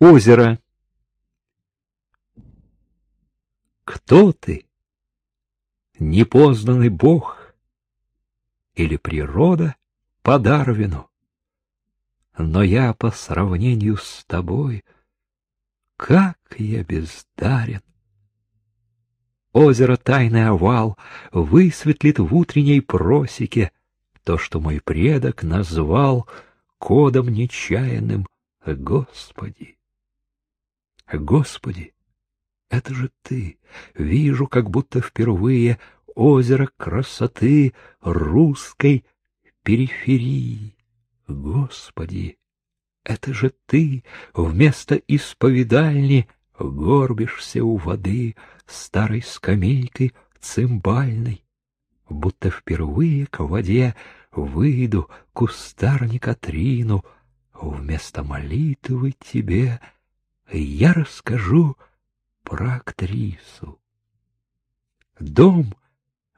Озеро. Кто ты? Непознанный бог или природа по Дарвину? Но я по сравнению с тобой, как я бездарен. Озеро тайный овал высветлит в утренней просеке то, что мой предок назвал кодом нечаянным Господи. Господи, это же ты. Вижу, как будто впервые озеро красоты русской периферии. Господи, это же ты вместо исповедальни горбишься у воды старой скамейкой цимбальной, будто впервые к воде выйду кустарника трину, вместо молитвы тебе я расскажу про актрису. Дом,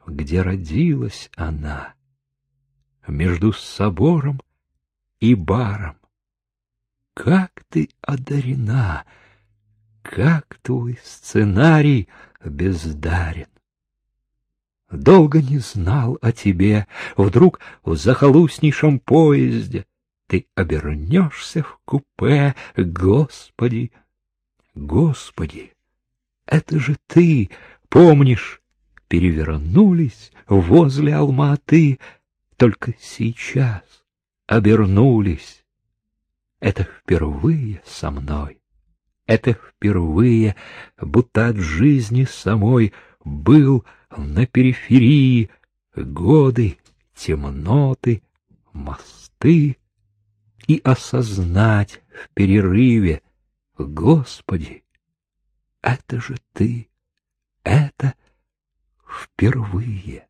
где родилась она, между собором и баром. Как ты одарена, как твой сценарий бездарен. Долго не знал о тебе, вдруг в захолустнейшем поезде ты обернешься в купе, Господи, Господи, это же ты, помнишь, перевернулись возле Алматы, только сейчас обернулись. Это впервые со мной. Это впервые, будто от жизни самой, был на периферии годы, темноты, мосты, и осознать в перерыве, Господи, это же Ты, это впервые.